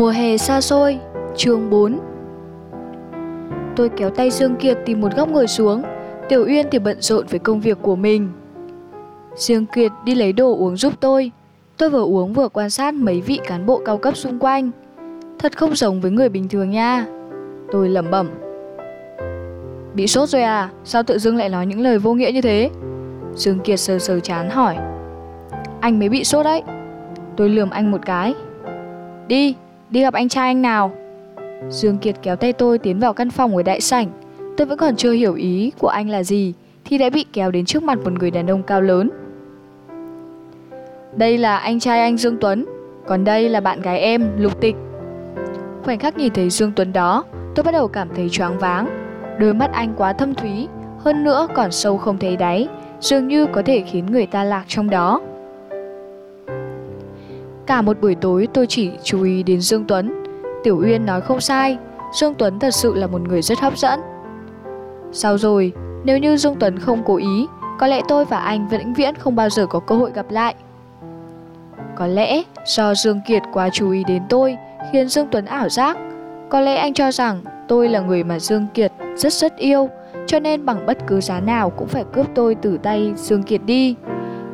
Mùa hè xa xôi, chương 4 Tôi kéo tay Dương Kiệt tìm một góc ngồi xuống Tiểu Uyên thì bận rộn với công việc của mình. Dương Kiệt đi lấy đồ uống giúp tôi. Tôi vừa uống vừa quan sát mấy vị cán bộ cao cấp xung quanh. Thật không giống với người bình thường nha. Tôi lẩm bẩm. Bị sốt rồi à? Sao tự dưng lại nói những lời vô nghĩa như thế? Dương Kiệt sờ sờ chán hỏi. Anh mới bị sốt đấy. Tôi lườm anh một cái. Đi, đi gặp anh trai anh nào? Dương Kiệt kéo tay tôi tiến vào căn phòng ở đại sảnh. Tôi vẫn còn chưa hiểu ý của anh là gì Thì đã bị kéo đến trước mặt một người đàn ông cao lớn. Đây là anh trai anh Dương Tuấn Còn đây là bạn gái em, Lục Tịch. Khoảnh khắc nhìn thấy Dương Tuấn đó Tôi bắt đầu cảm thấy choáng váng. Đôi mắt anh quá thâm thúy Hơn nữa còn sâu không thấy đáy Dường như có thể khiến người ta lạc trong đó. Cả một buổi tối tôi chỉ chú ý đến Dương Tuấn. Tiểu Uyên nói không sai, Dương Tuấn thật sự là một người rất hấp dẫn. Sao rồi? Nếu như Dương Tuấn không cố ý, Có lẽ tôi và anh vĩnh viễn không bao giờ có cơ hội gặp lại. Có lẽ do Dương Kiệt quá chú ý đến tôi, Khiến Dương Tuấn ảo giác. Có lẽ anh cho rằng tôi là người mà Dương Kiệt rất rất yêu, Cho nên bằng bất cứ giá nào cũng phải cướp tôi từ tay Dương Kiệt đi.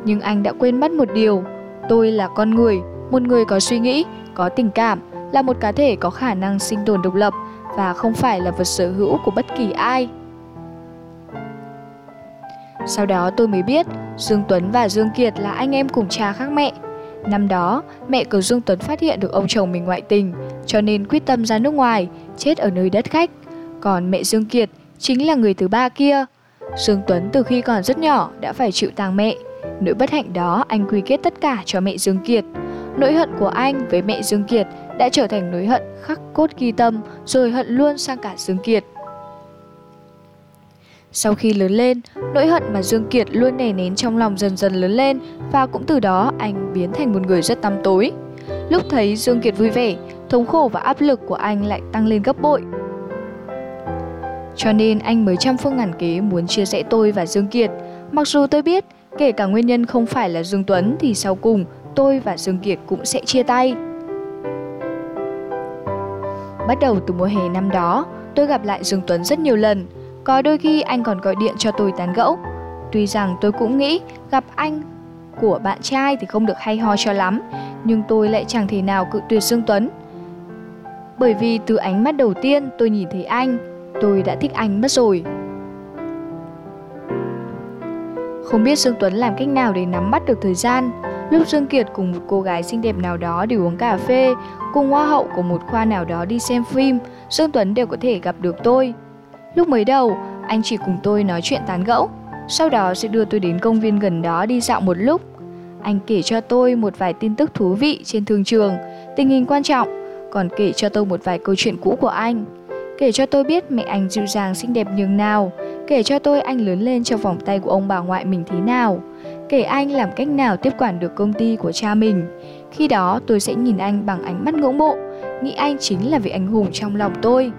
Nhưng anh đã quên mất một điều, Tôi là con người một người có suy nghĩ, có tình cảm, là một cá thể có khả năng sinh tồn độc lập và không phải là vật sở hữu của bất kỳ ai. Sau đó tôi mới biết Dương Tuấn và Dương Kiệt là anh em cùng cha khác mẹ. Năm đó, mẹ của Dương Tuấn phát hiện được ông chồng mình ngoại tình, cho nên quyết tâm ra nước ngoài, chết ở nơi đất khách. Còn mẹ Dương Kiệt chính là người thứ ba kia. Dương Tuấn từ khi còn rất nhỏ đã phải chịu tang mẹ. Nỗi bất hạnh đó anh quy kết tất cả cho mẹ Dương Kiệt. Nỗi hận của anh với mẹ Dương Kiệt đã trở thành nỗi hận khắc cốt ghi tâm rồi hận luôn sang cả Dương Kiệt. Sau khi lớn lên, nỗi hận mà Dương Kiệt luôn nề nén trong lòng dần dần lớn lên và cũng từ đó anh biến thành một người rất tăm tối. Lúc thấy Dương Kiệt vui vẻ, thống khổ và áp lực của anh lại tăng lên gấp bội. Cho nên anh mới trăm phương ngàn kế muốn chia rẽ tôi và Dương Kiệt. Mặc dù tôi biết, kể cả nguyên nhân không phải là Dương Tuấn thì sau cùng tôi và Dương Kiệt cũng sẽ chia tay. Bắt đầu từ mùa hè năm đó, tôi gặp lại Dương Tuấn rất nhiều lần, có đôi khi anh còn gọi điện cho tôi tán gẫu. Tuy rằng tôi cũng nghĩ gặp anh của bạn trai thì không được hay ho cho lắm, nhưng tôi lại chẳng thể nào cự tuyệt Dương Tuấn. Bởi vì từ ánh mắt đầu tiên tôi nhìn thấy anh, tôi đã thích anh mất rồi. Không biết Dương Tuấn làm cách nào để nắm bắt được thời gian, Lúc Dương Kiệt cùng một cô gái xinh đẹp nào đó đi uống cà phê, cùng hoa hậu của một khoa nào đó đi xem phim, Dương Tuấn đều có thể gặp được tôi. Lúc mới đầu, anh chỉ cùng tôi nói chuyện tán gẫu, sau đó sẽ đưa tôi đến công viên gần đó đi dạo một lúc. Anh kể cho tôi một vài tin tức thú vị trên thương trường, tình hình quan trọng, còn kể cho tôi một vài câu chuyện cũ của anh. Kể cho tôi biết mẹ anh dịu dàng xinh đẹp nhường nào, kể cho tôi anh lớn lên trong vòng tay của ông bà ngoại mình thế nào kể anh làm cách nào tiếp quản được công ty của cha mình. Khi đó tôi sẽ nhìn anh bằng ánh mắt ngưỡng mộ, nghĩ anh chính là vị anh hùng trong lòng tôi.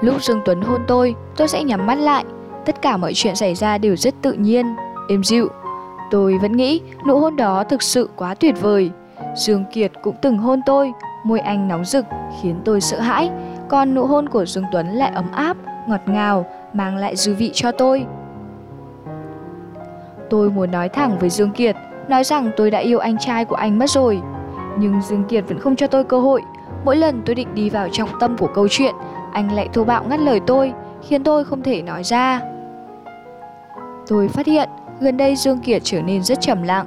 Lúc Dương Tuấn hôn tôi, tôi sẽ nhắm mắt lại. Tất cả mọi chuyện xảy ra đều rất tự nhiên, êm dịu. Tôi vẫn nghĩ nụ hôn đó thực sự quá tuyệt vời. Dương Kiệt cũng từng hôn tôi, môi anh nóng rực khiến tôi sợ hãi. Còn nụ hôn của Dương Tuấn lại ấm áp, ngọt ngào, mang lại dư vị cho tôi. Tôi muốn nói thẳng với Dương Kiệt, nói rằng tôi đã yêu anh trai của anh mất rồi. Nhưng Dương Kiệt vẫn không cho tôi cơ hội. Mỗi lần tôi định đi vào trọng tâm của câu chuyện, anh lại thô bạo ngắt lời tôi, khiến tôi không thể nói ra. Tôi phát hiện, gần đây Dương Kiệt trở nên rất trầm lặng.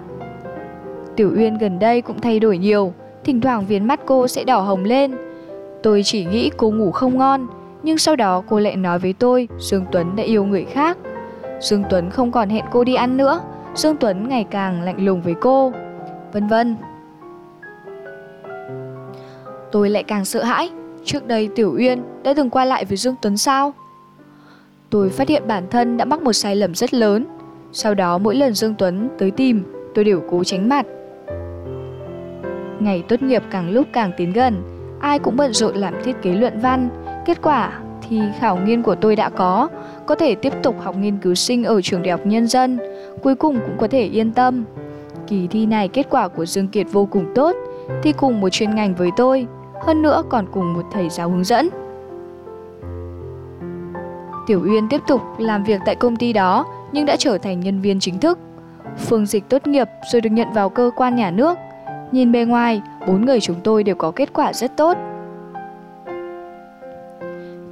Tiểu Uyên gần đây cũng thay đổi nhiều, thỉnh thoảng viền mắt cô sẽ đỏ hồng lên. Tôi chỉ nghĩ cô ngủ không ngon, nhưng sau đó cô lại nói với tôi Dương Tuấn đã yêu người khác. Dương Tuấn không còn hẹn cô đi ăn nữa, Dương Tuấn ngày càng lạnh lùng với cô, vân vân. Tôi lại càng sợ hãi, trước đây Tiểu Uyên đã từng qua lại với Dương Tuấn sao? Tôi phát hiện bản thân đã mắc một sai lầm rất lớn. Sau đó mỗi lần Dương Tuấn tới tìm, tôi đều cố tránh mặt. Ngày tốt nghiệp càng lúc càng tiến gần, ai cũng bận rộn làm thiết kế luận văn, Kết quả thì khảo nghiên của tôi đã có, có thể tiếp tục học nghiên cứu sinh ở trường đại học nhân dân, cuối cùng cũng có thể yên tâm. Kỳ thi này kết quả của Dương Kiệt vô cùng tốt, thi cùng một chuyên ngành với tôi, hơn nữa còn cùng một thầy giáo hướng dẫn. Tiểu Uyên tiếp tục làm việc tại công ty đó nhưng đã trở thành nhân viên chính thức. Phương Dịch tốt nghiệp rồi được nhận vào cơ quan nhà nước. Nhìn bề ngoài, bốn người chúng tôi đều có kết quả rất tốt.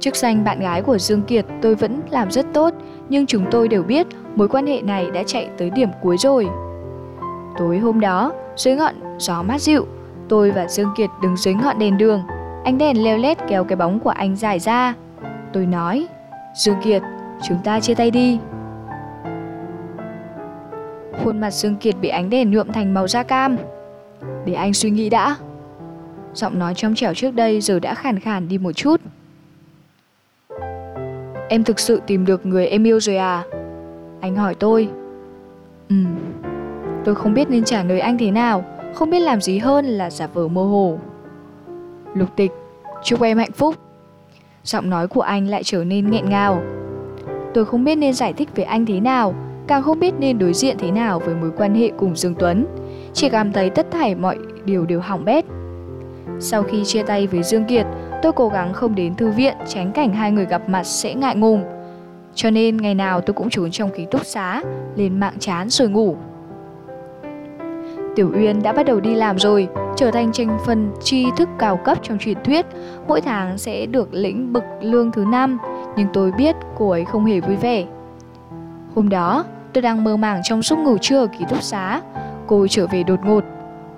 Chức danh bạn gái của Dương Kiệt tôi vẫn làm rất tốt, nhưng chúng tôi đều biết mối quan hệ này đã chạy tới điểm cuối rồi. Tối hôm đó, dưới ngọn gió mát dịu, tôi và Dương Kiệt đứng dưới ngọn đèn đường. Ánh đèn leo lét kéo cái bóng của anh dài ra. Tôi nói, Dương Kiệt, chúng ta chia tay đi. Khuôn mặt Dương Kiệt bị ánh đèn nhuộm thành màu da cam. Để anh suy nghĩ đã. Giọng nói trong trẻo trước đây giờ đã khàn khàn đi một chút. Em thực sự tìm được người em yêu rồi à? Anh hỏi tôi. Ừ, tôi không biết nên trả lời anh thế nào, không biết làm gì hơn là giả vờ mơ hồ. Lục tịch, chúc em hạnh phúc. Giọng nói của anh lại trở nên nghẹn ngào. Tôi không biết nên giải thích với anh thế nào, càng không biết nên đối diện thế nào với mối quan hệ cùng Dương Tuấn. Chỉ cảm thấy tất thảy mọi điều đều hỏng bét. Sau khi chia tay với Dương Kiệt, tôi cố gắng không đến thư viện tránh cảnh hai người gặp mặt sẽ ngại ngùng. Cho nên ngày nào tôi cũng trốn trong ký túc xá, lên mạng chán rồi ngủ. Tiểu Uyên đã bắt đầu đi làm rồi, trở thành tranh phần tri thức cao cấp trong truyền thuyết, mỗi tháng sẽ được lĩnh bực lương thứ năm, nhưng tôi biết cô ấy không hề vui vẻ. Hôm đó, tôi đang mơ màng trong giấc ngủ trưa ở ký túc xá, cô trở về đột ngột.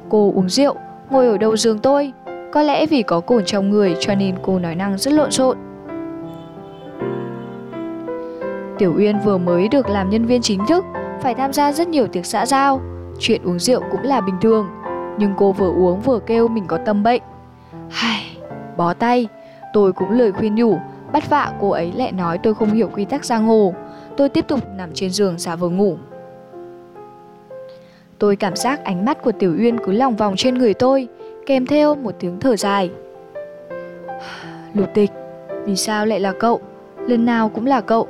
Cô uống rượu, ngồi ở đầu giường tôi, có lẽ vì có cồn trong người cho nên cô nói năng rất lộn xộn. Tiểu Uyên vừa mới được làm nhân viên chính thức, phải tham gia rất nhiều tiệc xã giao. Chuyện uống rượu cũng là bình thường, nhưng cô vừa uống vừa kêu mình có tâm bệnh. Hai, bó tay, tôi cũng lời khuyên nhủ, bắt vạ cô ấy lại nói tôi không hiểu quy tắc giang hồ. Tôi tiếp tục nằm trên giường giả vờ ngủ. Tôi cảm giác ánh mắt của Tiểu Uyên cứ lòng vòng trên người tôi, kèm theo một tiếng thở dài. Lục tịch, vì sao lại là cậu? Lần nào cũng là cậu.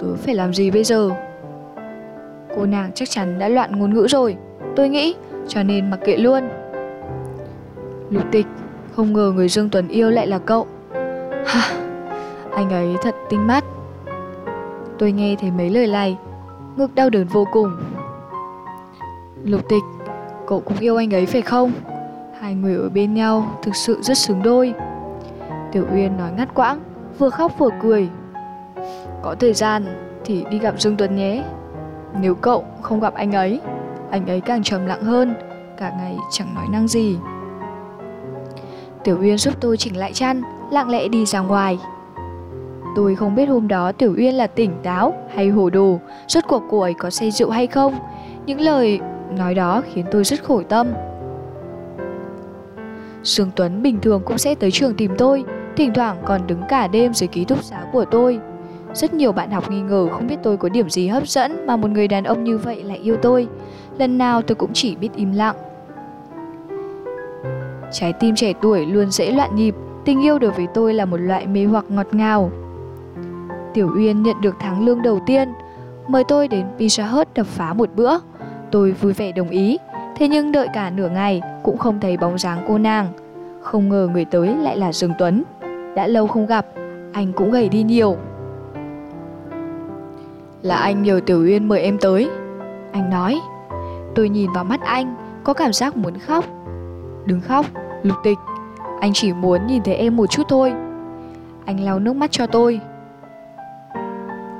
Tôi phải làm gì bây giờ? Cô nàng chắc chắn đã loạn ngôn ngữ rồi. Tôi nghĩ, cho nên mặc kệ luôn. Lục tịch, không ngờ người Dương Tuấn yêu lại là cậu. Ha, anh ấy thật tinh mắt. Tôi nghe thấy mấy lời này, ngực đau đớn vô cùng. Lục tịch, cậu cũng yêu anh ấy phải không? Hai người ở bên nhau thực sự rất xứng đôi. Tiểu Uyên nói ngắt quãng, vừa khóc vừa cười. Có thời gian thì đi gặp Dương Tuấn nhé. Nếu cậu không gặp anh ấy, anh ấy càng trầm lặng hơn, cả ngày chẳng nói năng gì. Tiểu Uyên giúp tôi chỉnh lại chăn, lặng lẽ đi ra ngoài. Tôi không biết hôm đó Tiểu Uyên là tỉnh táo hay hồ đồ, rốt cuộc cô ấy có say rượu hay không. Những lời nói đó khiến tôi rất khổ tâm. Sương Tuấn bình thường cũng sẽ tới trường tìm tôi, thỉnh thoảng còn đứng cả đêm dưới ký túc xá của tôi. Rất nhiều bạn học nghi ngờ không biết tôi có điểm gì hấp dẫn mà một người đàn ông như vậy lại yêu tôi. Lần nào tôi cũng chỉ biết im lặng. Trái tim trẻ tuổi luôn dễ loạn nhịp, tình yêu đối với tôi là một loại mê hoặc ngọt ngào. Tiểu Uyên nhận được tháng lương đầu tiên, mời tôi đến Pizza Hut đập phá một bữa. Tôi vui vẻ đồng ý, thế nhưng đợi cả nửa ngày cũng không thấy bóng dáng cô nàng. Không ngờ người tới lại là Dương Tuấn. Đã lâu không gặp, anh cũng gầy đi nhiều. Là anh nhờ Tiểu Uyên mời em tới. Anh nói. Tôi nhìn vào mắt anh, có cảm giác muốn khóc. Đừng khóc, lục tịch. Anh chỉ muốn nhìn thấy em một chút thôi. Anh lau nước mắt cho tôi.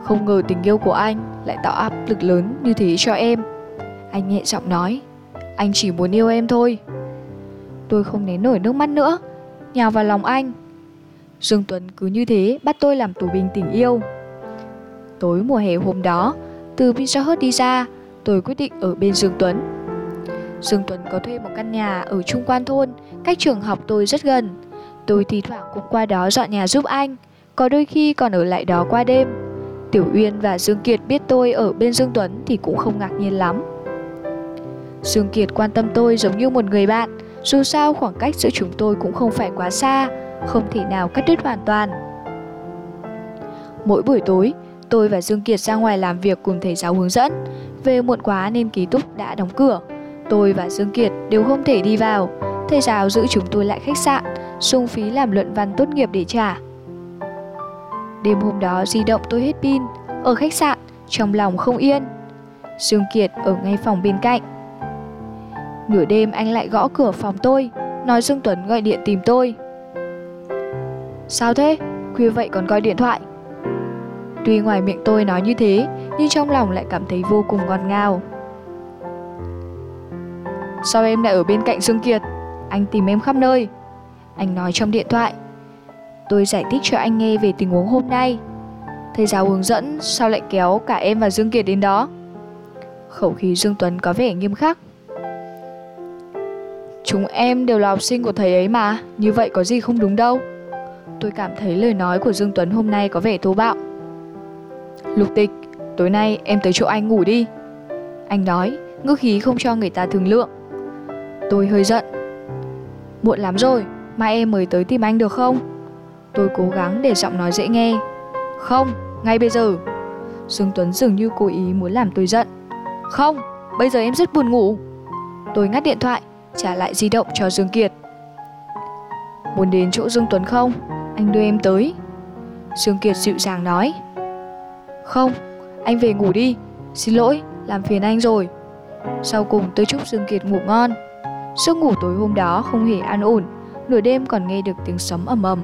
Không ngờ tình yêu của anh lại tạo áp lực lớn như thế cho em. Anh nhẹ giọng nói. Anh chỉ muốn yêu em thôi. Tôi không nén nổi nước mắt nữa, nhào vào lòng anh. Dương Tuấn cứ như thế bắt tôi làm tù binh tình yêu. Tối mùa hè hôm đó, từ Pizza Hut đi ra, tôi quyết định ở bên Dương Tuấn. Dương Tuấn có thuê một căn nhà ở trung quan thôn, cách trường học tôi rất gần. Tôi thì thoảng cũng qua đó dọn nhà giúp anh, có đôi khi còn ở lại đó qua đêm. Tiểu Uyên và Dương Kiệt biết tôi ở bên Dương Tuấn thì cũng không ngạc nhiên lắm. Dương Kiệt quan tâm tôi giống như một người bạn, dù sao khoảng cách giữa chúng tôi cũng không phải quá xa, không thể nào cắt đứt hoàn toàn. Mỗi buổi tối, tôi và Dương Kiệt ra ngoài làm việc cùng thầy giáo hướng dẫn. Về muộn quá nên ký túc đã đóng cửa. Tôi và Dương Kiệt đều không thể đi vào. Thầy giáo giữ chúng tôi lại khách sạn, sung phí làm luận văn tốt nghiệp để trả. Đêm hôm đó di động tôi hết pin, ở khách sạn, trong lòng không yên. Dương Kiệt ở ngay phòng bên cạnh. Nửa đêm anh lại gõ cửa phòng tôi, nói Dương Tuấn gọi điện tìm tôi. Sao thế? Khuya vậy còn gọi điện thoại? Tuy ngoài miệng tôi nói như thế, nhưng trong lòng lại cảm thấy vô cùng ngọt ngào. Sao em lại ở bên cạnh Dương Kiệt? Anh tìm em khắp nơi. Anh nói trong điện thoại. Tôi giải thích cho anh nghe về tình huống hôm nay. Thầy giáo hướng dẫn sao lại kéo cả em và Dương Kiệt đến đó. Khẩu khí Dương Tuấn có vẻ nghiêm khắc. Chúng em đều là học sinh của thầy ấy mà, như vậy có gì không đúng đâu. Tôi cảm thấy lời nói của Dương Tuấn hôm nay có vẻ thô bạo. Lục tịch, tối nay em tới chỗ anh ngủ đi. Anh nói, ngữ khí không cho người ta thương lượng. Tôi hơi giận. Muộn lắm rồi, mai em mới tới tìm anh được không? Tôi cố gắng để giọng nói dễ nghe. Không, ngay bây giờ. Dương Tuấn dường như cố ý muốn làm tôi giận. Không, bây giờ em rất buồn ngủ. Tôi ngắt điện thoại, trả lại di động cho Dương Kiệt. Muốn đến chỗ Dương Tuấn không? Anh đưa em tới. Dương Kiệt dịu dàng nói. Không, anh về ngủ đi. Xin lỗi, làm phiền anh rồi. Sau cùng tôi chúc Dương Kiệt ngủ ngon. Giấc ngủ tối hôm đó không hề an ổn, nửa đêm còn nghe được tiếng sấm ầm ầm.